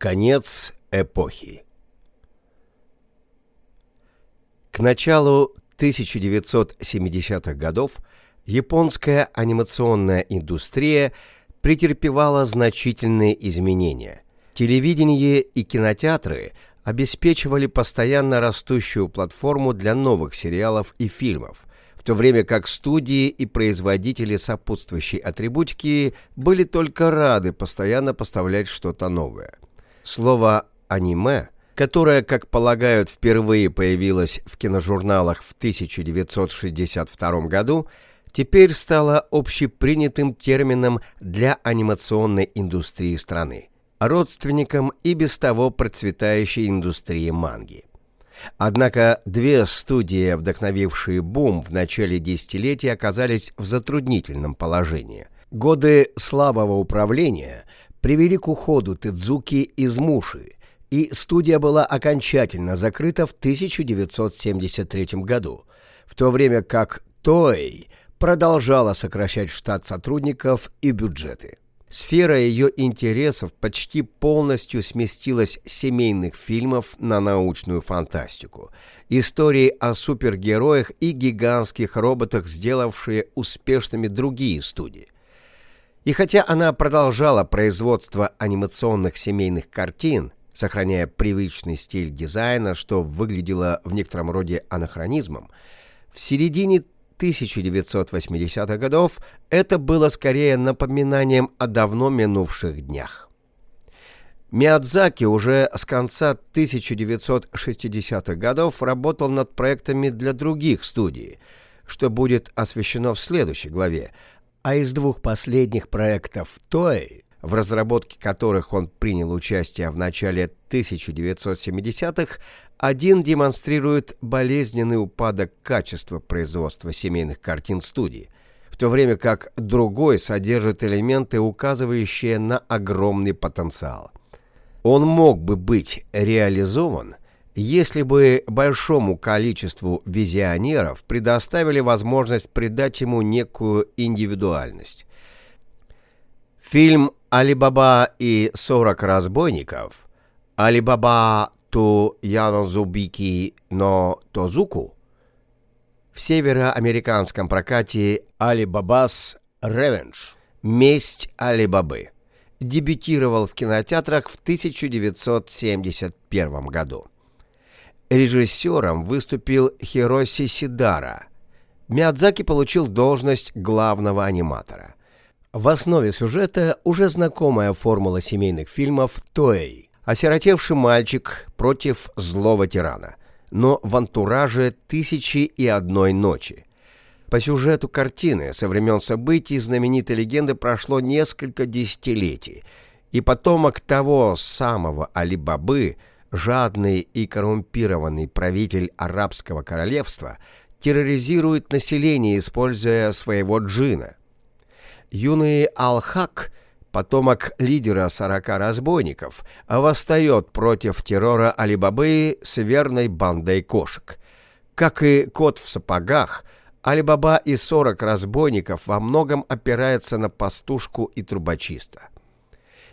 Конец эпохи К началу 1970-х годов японская анимационная индустрия претерпевала значительные изменения. Телевидение и кинотеатры обеспечивали постоянно растущую платформу для новых сериалов и фильмов, в то время как студии и производители сопутствующей атрибутики были только рады постоянно поставлять что-то новое. Слово «аниме», которое, как полагают, впервые появилось в киножурналах в 1962 году, теперь стало общепринятым термином для анимационной индустрии страны, родственником и без того процветающей индустрии манги. Однако две студии, вдохновившие бум в начале десятилетия, оказались в затруднительном положении. Годы слабого управления привели к уходу Тедзуки из Муши, и студия была окончательно закрыта в 1973 году, в то время как Toei продолжала сокращать штат сотрудников и бюджеты. Сфера ее интересов почти полностью сместилась с семейных фильмов на научную фантастику. Истории о супергероях и гигантских роботах, сделавшие успешными другие студии. И хотя она продолжала производство анимационных семейных картин, сохраняя привычный стиль дизайна, что выглядело в некотором роде анахронизмом, в середине 1980-х годов это было скорее напоминанием о давно минувших днях. Миядзаки уже с конца 1960-х годов работал над проектами для других студий, что будет освещено в следующей главе, а из двух последних проектов Toei в разработке которых он принял участие в начале 1970-х, один демонстрирует болезненный упадок качества производства семейных картин студии, в то время как другой содержит элементы, указывающие на огромный потенциал. Он мог бы быть реализован, если бы большому количеству визионеров предоставили возможность придать ему некую индивидуальность. Фильм «Алибаба и 40 разбойников» «Алибаба ту Янозубики но Тозуку» в североамериканском прокате «Алибабас Ревенж» «Месть Алибабы» дебютировал в кинотеатрах в 1971 году. Режиссером выступил Хироси Сидара. Миядзаки получил должность главного аниматора – в основе сюжета уже знакомая формула семейных фильмов «Тоэй» – осиротевший мальчик против злого тирана, но в антураже «Тысячи и одной ночи». По сюжету картины со времен событий знаменитой легенды прошло несколько десятилетий, и потомок того самого Али-Бабы, жадный и коррумпированный правитель арабского королевства, терроризирует население, используя своего джина – юный Алхак, потомок лидера сорока разбойников, восстает против террора Алибабы с верной бандой кошек. Как и кот в сапогах, Алибаба и сорок разбойников во многом опирается на пастушку и трубочиста.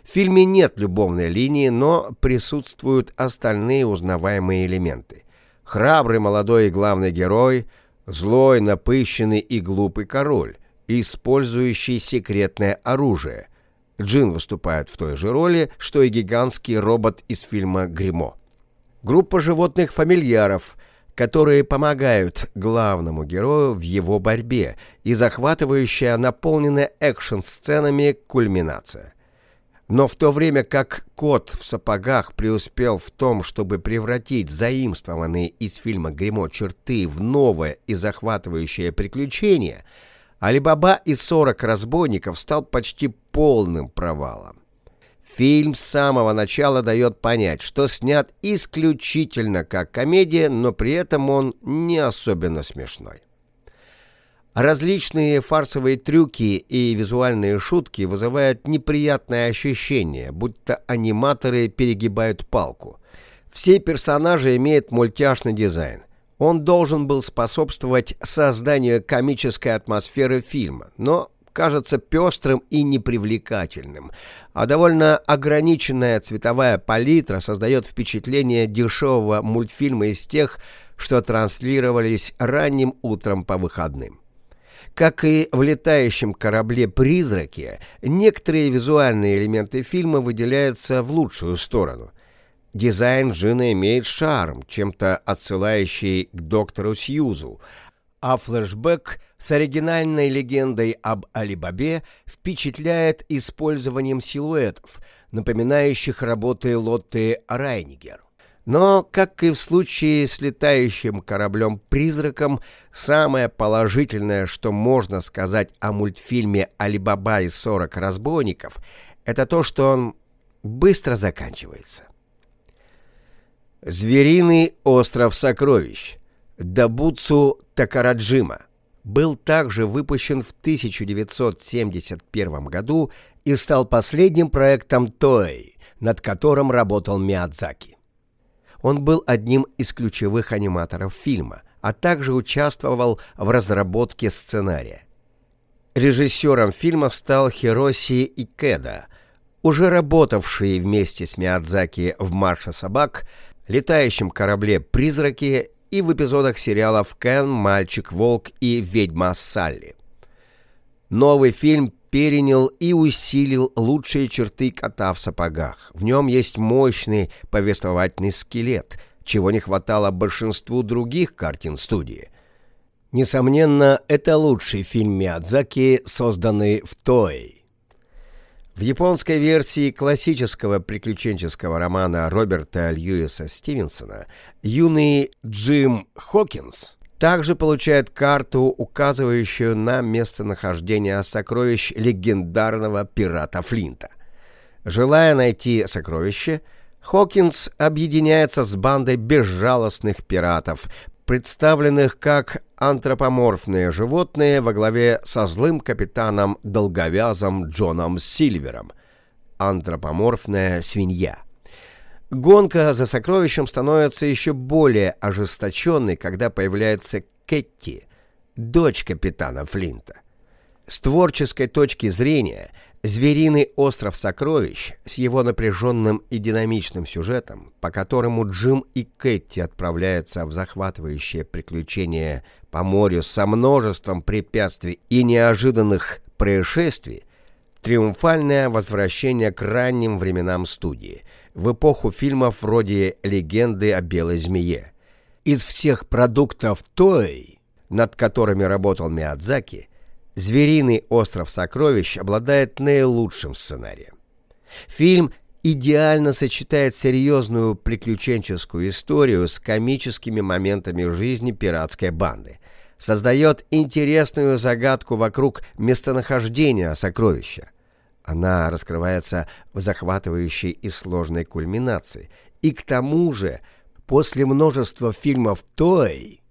В фильме нет любовной линии, но присутствуют остальные узнаваемые элементы. Храбрый молодой главный герой, злой, напыщенный и глупый король, использующий секретное оружие. Джин выступает в той же роли, что и гигантский робот из фильма «Гримо». Группа животных-фамильяров, которые помогают главному герою в его борьбе и захватывающая наполненная экшн-сценами кульминация. Но в то время как кот в сапогах преуспел в том, чтобы превратить заимствованные из фильма «Гримо» черты в новое и захватывающее приключение – Алибаба и 40 разбойников стал почти полным провалом. Фильм с самого начала дает понять, что снят исключительно как комедия, но при этом он не особенно смешной. Различные фарсовые трюки и визуальные шутки вызывают неприятное ощущение, будто аниматоры перегибают палку. Все персонажи имеют мультяшный дизайн. Он должен был способствовать созданию комической атмосферы фильма, но, кажется пестрым и непривлекательным, а довольно ограниченная цветовая палитра создает впечатление дешевого мультфильма из тех, что транслировались ранним утром по выходным. Как и в летающем корабле «Призраки», некоторые визуальные элементы фильма выделяются в лучшую сторону. Дизайн Джина имеет шарм, чем-то отсылающий к доктору Сьюзу, а флешбэк с оригинальной легендой об Алибабе впечатляет использованием силуэтов, напоминающих работы Лотты Райнигер. Но, как и в случае с летающим кораблем-призраком, самое положительное, что можно сказать о мультфильме «Алибаба и 40 разбойников», это то, что он быстро заканчивается. Звериный остров сокровищ Дабуцу Такараджима был также выпущен в 1971 году и стал последним проектом Тоэй, над которым работал Миядзаки. Он был одним из ключевых аниматоров фильма, а также участвовал в разработке сценария. Режиссером фильма стал Хироси Икеда, уже работавший вместе с Миядзаки в «Марше собак», летающем корабле «Призраки» и в эпизодах сериалов «Кен», «Мальчик-волк» и «Ведьма Салли». Новый фильм перенял и усилил лучшие черты кота в сапогах. В нем есть мощный повествовательный скелет, чего не хватало большинству других картин студии. Несомненно, это лучший фильм Миядзаки, созданный в Той. В японской версии классического приключенческого романа Роберта Льюиса Стивенсона юный Джим Хокинс также получает карту, указывающую на местонахождение сокровищ легендарного пирата Флинта. Желая найти сокровище, Хокинс объединяется с бандой безжалостных пиратов, представленных как антропоморфные животные во главе со злым капитаном долговязом Джоном Сильвером. Антропоморфная свинья. Гонка за сокровищем становится еще более ожесточенной, когда появляется Кетти, дочь капитана Флинта. С творческой точки зрения – Звериный остров сокровищ с его напряженным и динамичным сюжетом, по которому Джим и Кэти отправляются в захватывающее приключение по морю со множеством препятствий и неожиданных происшествий, триумфальное возвращение к ранним временам студии, в эпоху фильмов вроде «Легенды о белой змее». Из всех продуктов той, над которыми работал Миядзаки, «Звериный остров сокровищ» обладает наилучшим сценарием. Фильм идеально сочетает серьезную приключенческую историю с комическими моментами жизни пиратской банды, создает интересную загадку вокруг местонахождения сокровища. Она раскрывается в захватывающей и сложной кульминации. И к тому же, после множества фильмов «Той»,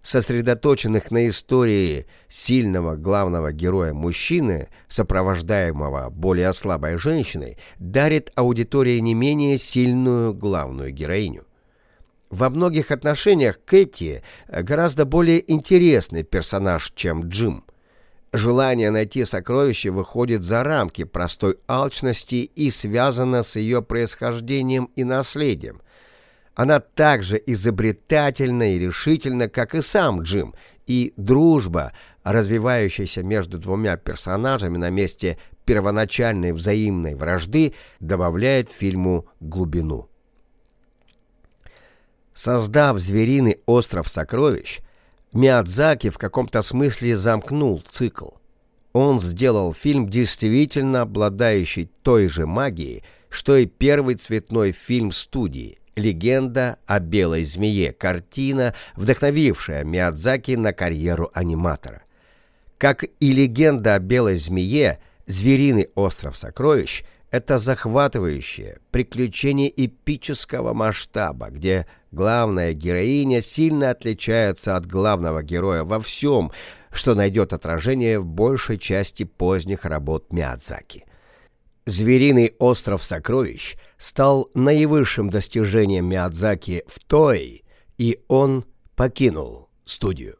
сосредоточенных на истории сильного главного героя мужчины, сопровождаемого более слабой женщиной, дарит аудитории не менее сильную главную героиню. Во многих отношениях Кэти гораздо более интересный персонаж, чем Джим. Желание найти сокровище выходит за рамки простой алчности и связано с ее происхождением и наследием. Она так же изобретательна и решительна, как и сам Джим, и дружба, развивающаяся между двумя персонажами на месте первоначальной взаимной вражды, добавляет фильму глубину. Создав звериный остров сокровищ, Миядзаки в каком-то смысле замкнул цикл. Он сделал фильм, действительно обладающий той же магией, что и первый цветной фильм студии – «Легенда о белой змее» картина, вдохновившая Миядзаки на карьеру аниматора. Как и «Легенда о белой змее», «Звериный остров сокровищ» — это захватывающее приключение эпического масштаба, где главная героиня сильно отличается от главного героя во всем, что найдет отражение в большей части поздних работ Миядзаки. «Звериный остров сокровищ» стал наивысшим достижением Миядзаки в той, и он покинул студию.